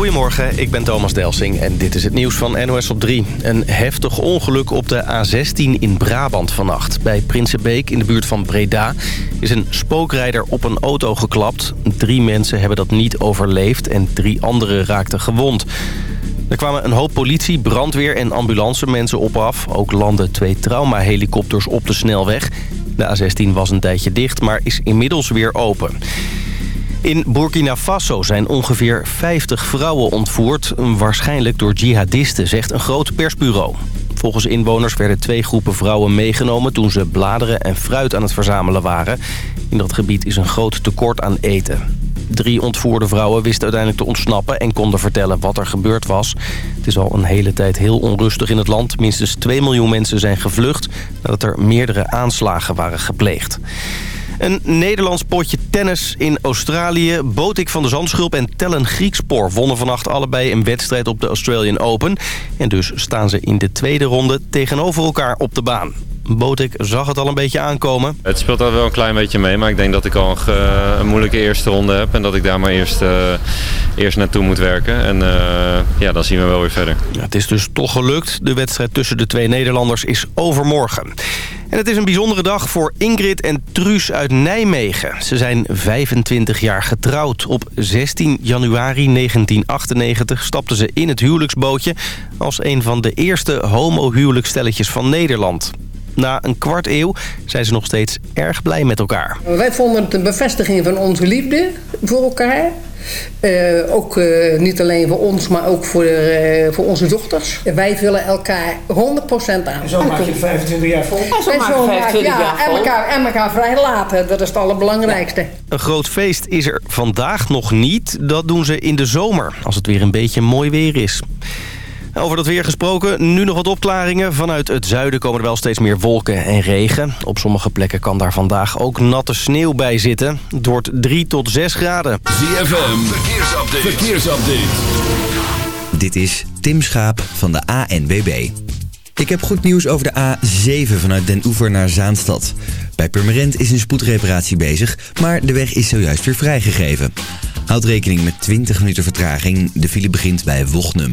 Goedemorgen, ik ben Thomas Delsing en dit is het nieuws van NOS op 3. Een heftig ongeluk op de A16 in Brabant vannacht. Bij Prinsenbeek in de buurt van Breda is een spookrijder op een auto geklapt. Drie mensen hebben dat niet overleefd en drie anderen raakten gewond. Er kwamen een hoop politie, brandweer en ambulance mensen op af. Ook landden twee traumahelikopters op de snelweg. De A16 was een tijdje dicht, maar is inmiddels weer open. In Burkina Faso zijn ongeveer 50 vrouwen ontvoerd... waarschijnlijk door jihadisten, zegt een groot persbureau. Volgens inwoners werden twee groepen vrouwen meegenomen... toen ze bladeren en fruit aan het verzamelen waren. In dat gebied is een groot tekort aan eten. Drie ontvoerde vrouwen wisten uiteindelijk te ontsnappen... en konden vertellen wat er gebeurd was. Het is al een hele tijd heel onrustig in het land. Minstens 2 miljoen mensen zijn gevlucht... nadat er meerdere aanslagen waren gepleegd. Een Nederlands potje tennis in Australië. Botik van de Zandschulp en Tellen Griekspoor wonnen vannacht allebei een wedstrijd op de Australian Open. En dus staan ze in de tweede ronde tegenover elkaar op de baan. Botik zag het al een beetje aankomen. Het speelt al wel een klein beetje mee, maar ik denk dat ik al een, een moeilijke eerste ronde heb. En dat ik daar maar eerst, uh, eerst naartoe moet werken. En uh, ja, dan zien we wel weer verder. Ja, het is dus toch gelukt. De wedstrijd tussen de twee Nederlanders is overmorgen. En het is een bijzondere dag voor Ingrid en Truus uit Nijmegen. Ze zijn 25 jaar getrouwd. Op 16 januari 1998 stapten ze in het huwelijksbootje... als een van de eerste homo-huwelijksstelletjes van Nederland. Na een kwart eeuw zijn ze nog steeds erg blij met elkaar. Wij vonden het een bevestiging van onze liefde voor elkaar. Uh, ook uh, niet alleen voor ons, maar ook voor, uh, voor onze dochters. Wij vullen elkaar 100% aan. En zo maak je 25 jaar vol. En zo, en zo maak je ja, en elkaar, en elkaar vrij laten. Dat is het allerbelangrijkste. Een groot feest is er vandaag nog niet. Dat doen ze in de zomer, als het weer een beetje mooi weer is. Over dat weer gesproken, nu nog wat opklaringen. Vanuit het zuiden komen er wel steeds meer wolken en regen. Op sommige plekken kan daar vandaag ook natte sneeuw bij zitten. Het wordt 3 tot 6 graden. ZFM, verkeersupdate. verkeersupdate. Dit is Tim Schaap van de ANWB. Ik heb goed nieuws over de A7 vanuit Den Oever naar Zaanstad. Bij Purmerend is een spoedreparatie bezig, maar de weg is zojuist weer vrijgegeven. Houd rekening met 20 minuten vertraging. De file begint bij Wochnum.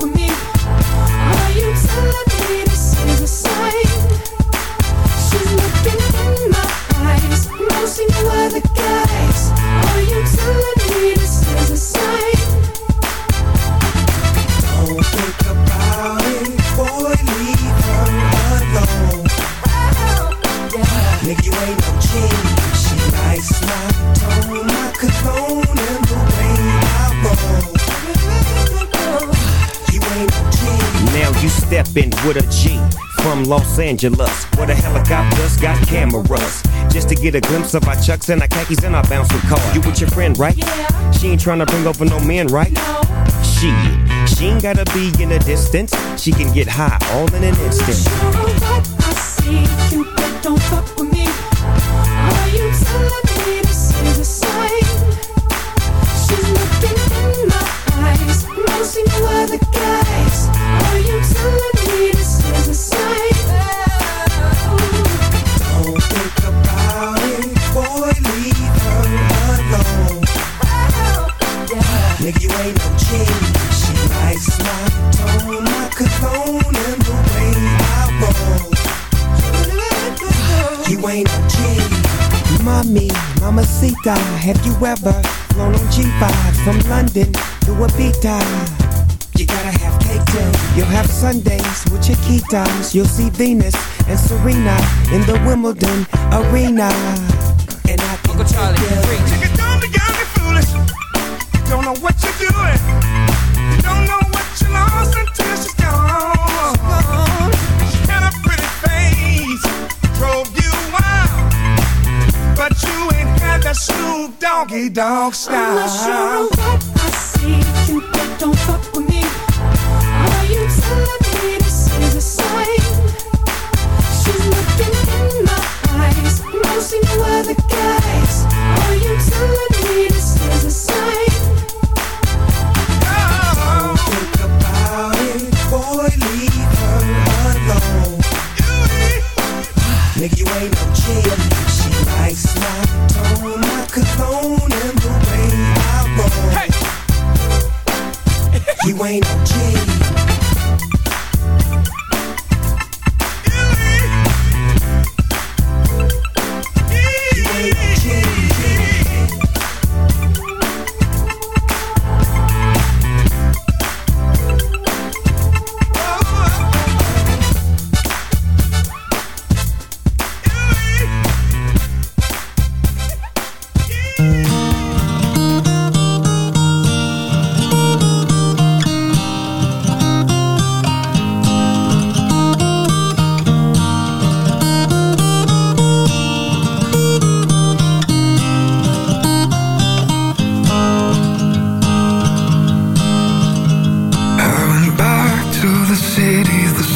with Now you steppin' with a G from Los Angeles, where the helicopters got cameras. Just to get a glimpse of our chucks and our khakis and our bouncing car. You with your friend, right? Yeah. She ain't trying to bring over no men, right? No. She She ain't gotta be in the distance. She can get high all in an instant. Sure what I see, Cupid, don't fuck with me. Are you telling me this is a sign? She's looking in my eyes, no see no other Mommy, mamacita, have you ever flown on G5 from London to Ibiza? You gotta have cake too. You'll have Sundays with Chiquitas. You'll see Venus and Serena in the Wimbledon arena. And I can Uncle Charlie, Nigga, don't be young and foolish. You don't know what you're doing. You don't know what you lost Snoop Doggy Dog style. I'm not sure what I see, Cupid, don't fuck with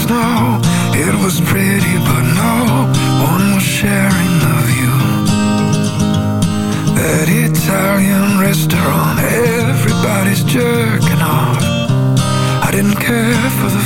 snow. It was pretty, but no one was sharing the view. That Italian restaurant, everybody's jerking off. I didn't care for the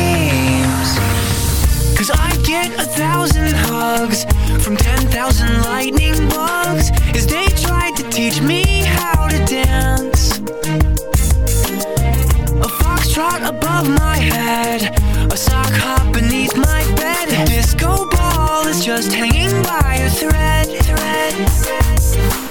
Get a thousand hugs from 10,000 lightning bugs as they tried to teach me how to dance. A foxtrot above my head, a sock hop beneath my bed. A disco ball is just hanging by a thread. thread.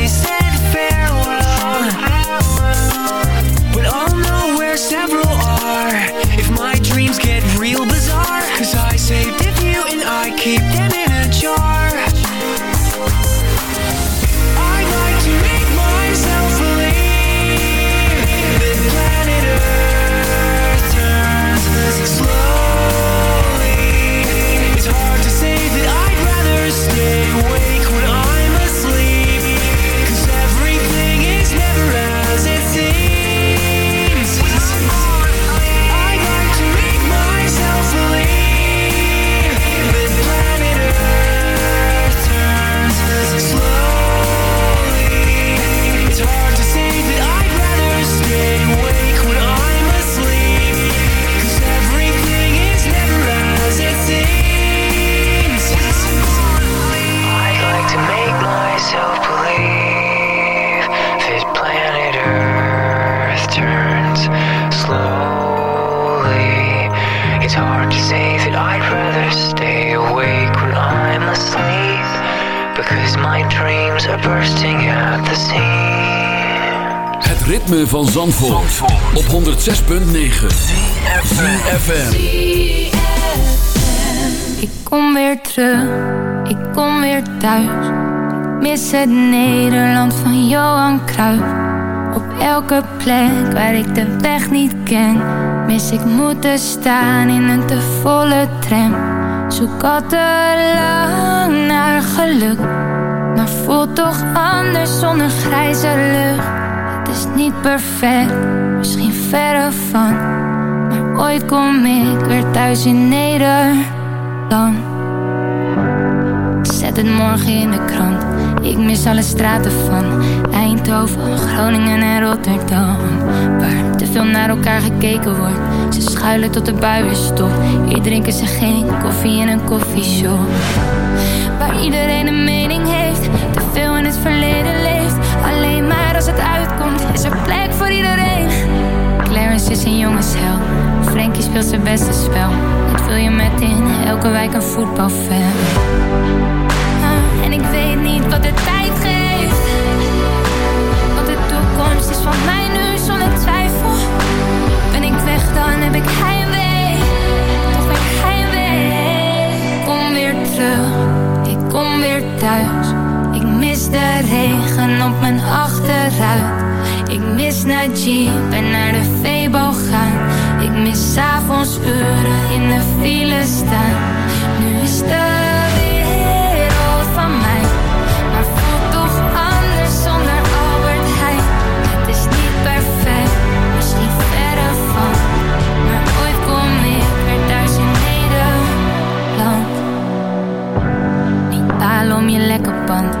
myself dreams are bursting at the seams. Het ritme van Zandvoort, op 106.9 FM. Ik kom weer terug, ik kom weer thuis. Ik mis het Nederland van Johan Cruijff. Op elke plek waar ik de weg niet ken, mis ik moeten staan in een te volle tram. Zoek al te lang naar geluk, voelt toch anders zonder grijze lucht. Het is niet perfect, misschien verre van, maar ooit kom ik weer thuis in Nederland. Zet het morgen in de krant. Ik mis alle straten van Eindhoven, Groningen en Rotterdam. Waar te veel naar elkaar gekeken wordt. Ze schuilen tot de bui weer stopt. Hier drinken ze geen koffie in een koffieshop. Waar iedereen een als het uitkomt, is er plek voor iedereen. Clarence is een jongenshel. Frankie speelt zijn beste spel. Dat vul je met in elke wijk een voetbalfan. Ah, en ik weet niet wat de tijd geeft. Want de toekomst is van mij nu zonder twijfel. Ben ik weg, dan heb ik heimwee. Toch ben ik heimwee. Kom weer terug, ik kom weer thuis. De regen op mijn achteruit. Ik mis naar Jeep en naar de Febo gaan. Ik mis 's avonds uren in de file staan. Nu is de wereld van mij. Maar voelt toch anders zonder Albert Heijn. Het is niet perfect, misschien verre van. Maar ooit kom ik weer thuis in Nederland. Niet balen om je lekker pand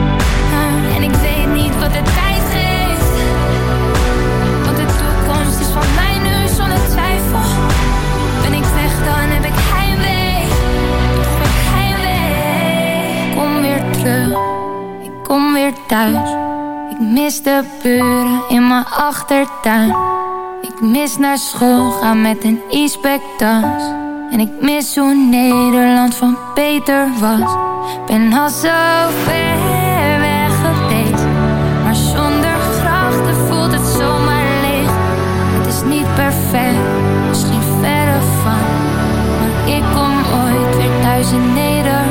En ik weet niet wat de tijd geeft. Want de toekomst is van mij nu zonnecijfel. En ik zeg, dan heb ik geen weg, Ik geen weg. Ik kom weer terug. Ik kom weer thuis. Ik mis de buren in mijn achtertuin. Ik mis naar school gaan met een inspectans. En ik mis hoe Nederland van Peter Was. Ik ben al zo ver. originator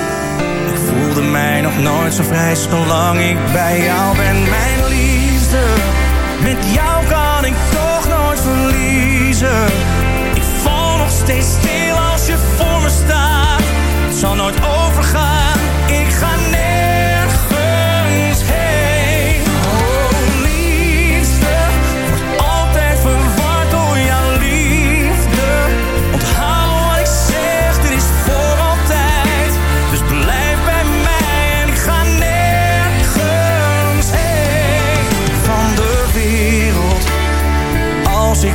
Voelde mij nog nooit zo vrij zolang ik bij jou ben. Mijn liefde, met jou kan ik toch nooit verliezen. Ik val nog steeds stil als je voor me staat. Het zal nooit overgaan.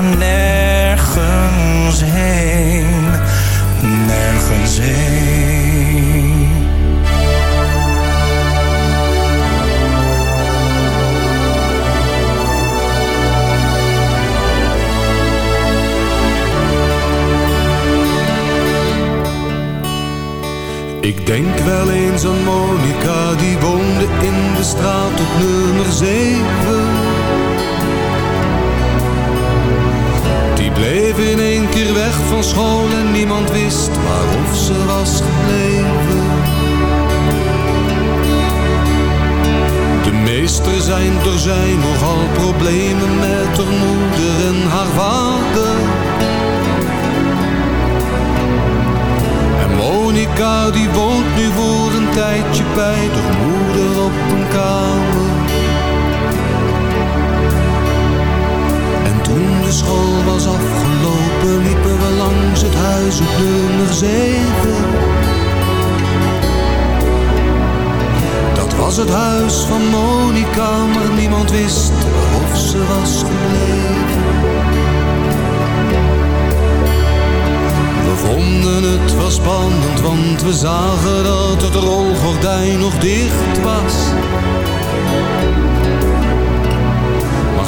Ik ga 7. Dat was het huis van Monica, maar niemand wist of ze was gebleven. We vonden het wel spannend, want we zagen dat het rolgordijn nog dicht was.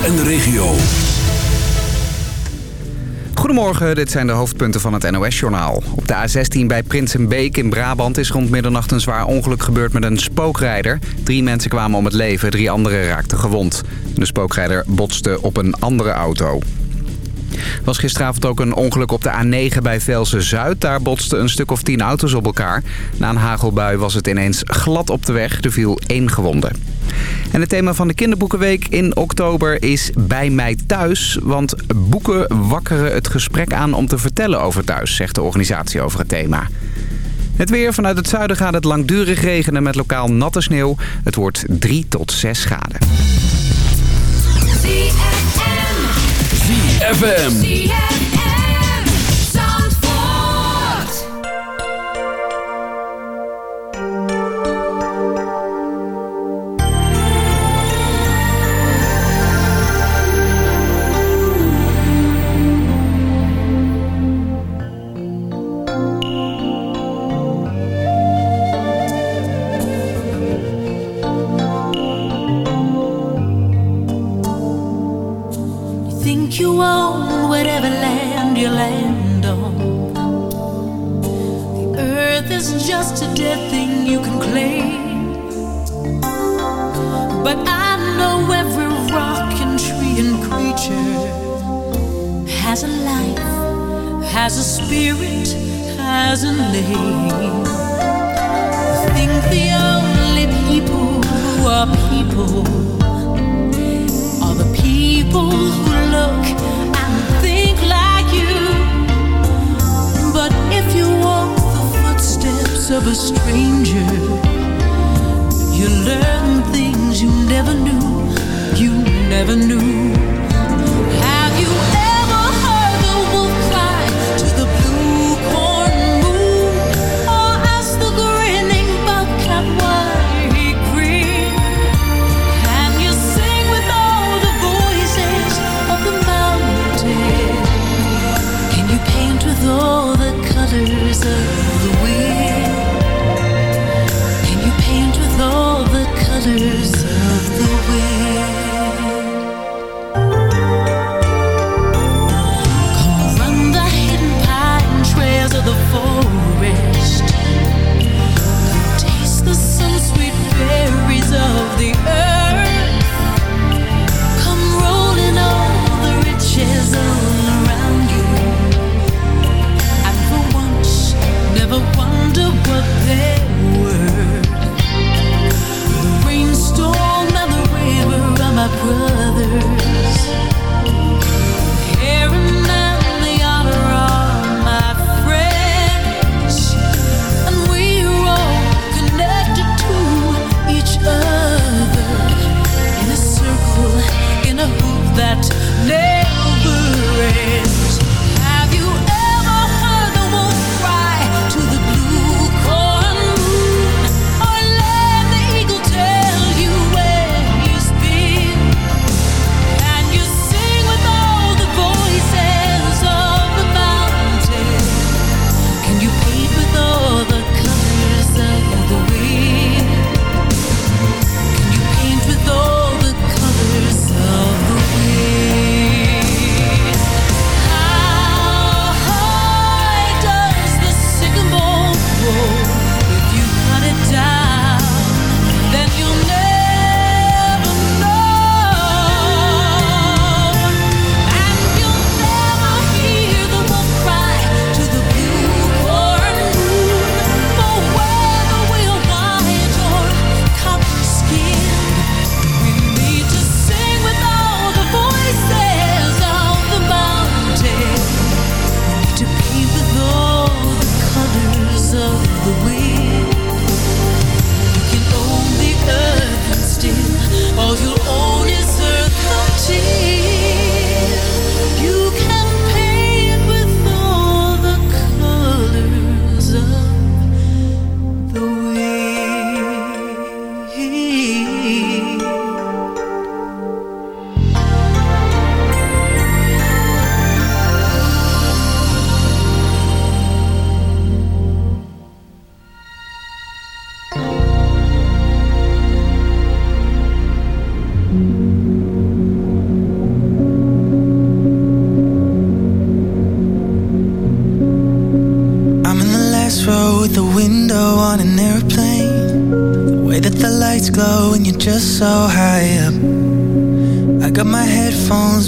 En de regio. Goedemorgen, dit zijn de hoofdpunten van het NOS-journaal. Op de A16 bij Prinsenbeek in Brabant is rond middernacht een zwaar ongeluk gebeurd met een spookrijder. Drie mensen kwamen om het leven, drie anderen raakten gewond. De spookrijder botste op een andere auto. Was gisteravond ook een ongeluk op de A9 bij Velsen-Zuid. Daar botsten een stuk of tien auto's op elkaar. Na een hagelbui was het ineens glad op de weg. Er viel één gewonde. En het thema van de kinderboekenweek in oktober is Bij mij thuis. Want boeken wakkeren het gesprek aan om te vertellen over thuis, zegt de organisatie over het thema. Het weer vanuit het zuiden gaat het langdurig regenen met lokaal natte sneeuw. Het wordt 3 tot 6 graden. ZFM.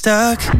stuck.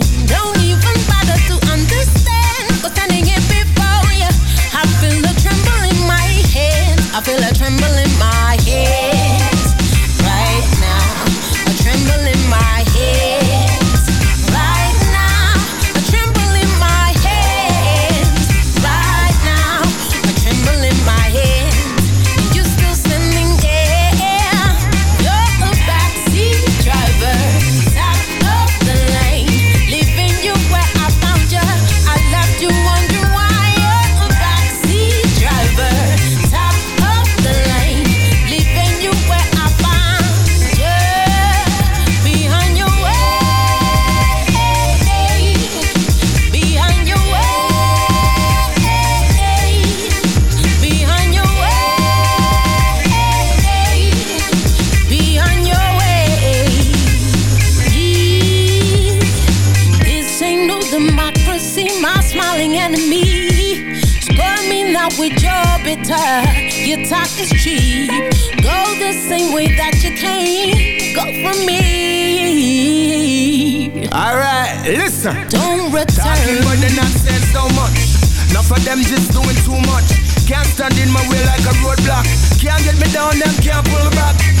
enemy. Spoil me now with your bitter. Your talk is cheap. Go the same way that you came. Go for me. Alright, listen. Don't return. Talking about the nonsense so much. Enough of them just doing too much. Can't stand in my way like a roadblock. Can't get me down, them can't pull back.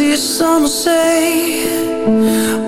existe, só não sei.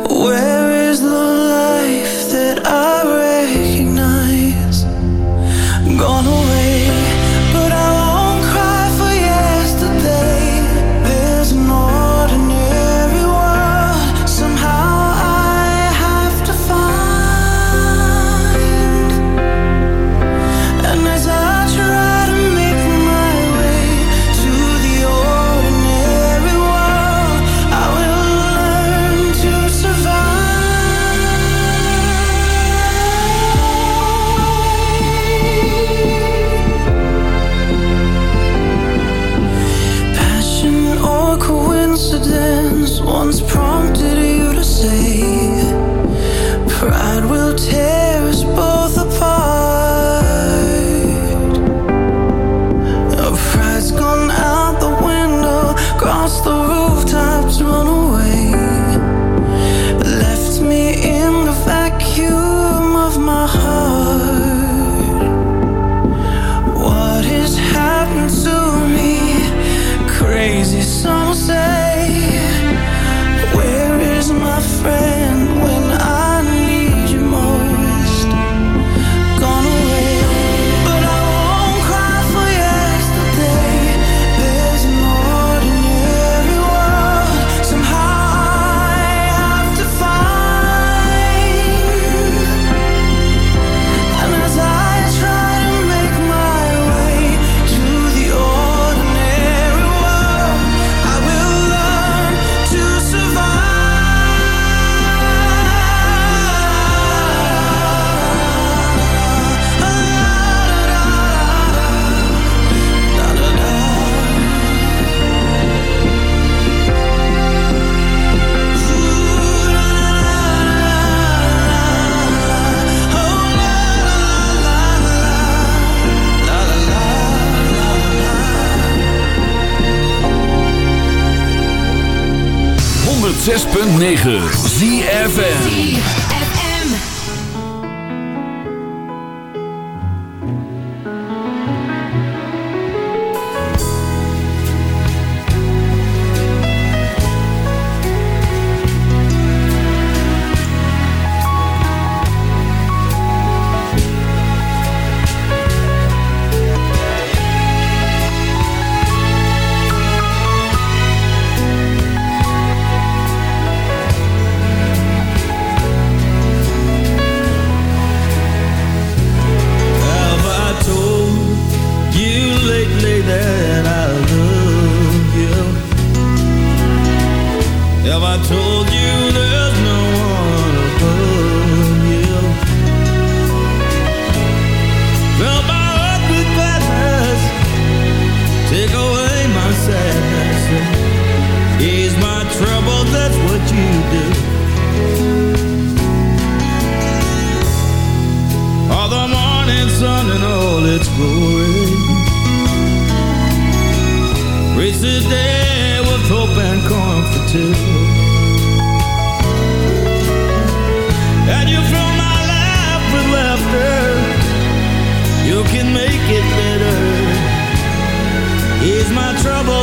106.9 ZFN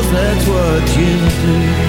that's what you do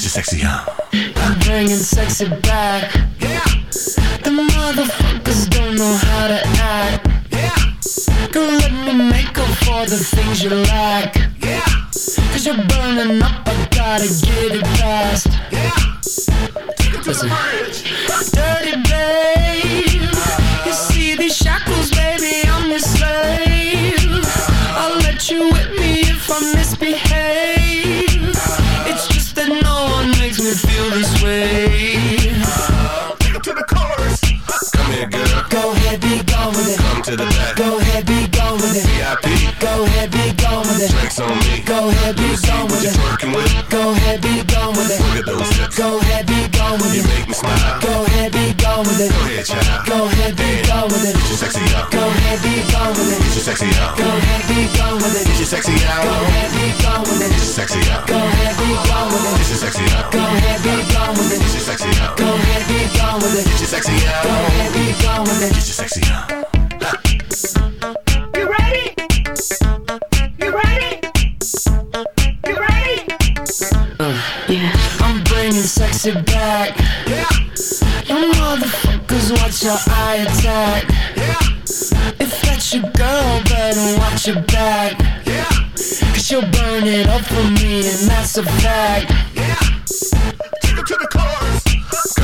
Get your sexy out. I'm bringing sexy back. Yeah. The motherfuckers don't know how to act. Yeah. Go let me make up for the things you lack. Yeah. Cause you're burning up, I gotta get it fast. Yeah. Take it to the bridge. Gone with it. Go ahead, child. Go ahead, be gone with it. Get your sexy out. Go ahead, be gone with it. Get your sexy out. Go ahead, be gone with it. Get your sexy out. Go ahead, be gone with it. Get your sexy out. Go ahead, be gone with it. Get your sexy out. Go ahead, be gone with it. Get your sexy out. Go ahead, be gone with it. Get your sexy out. Go ahead, be gone with it. Get your sexy out. You ready? You ready? You ready? Uh, yeah. I'm bringing sexy back. Yeah. Motherfuckers watch your eye attack. Yeah. If that's your girl, better watch your back. Yeah. Cause you'll burn it up for me, and that's a fact.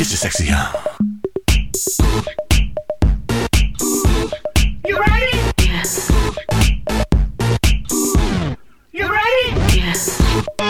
Get your sexy out. You ready? Yes. You ready? Yes.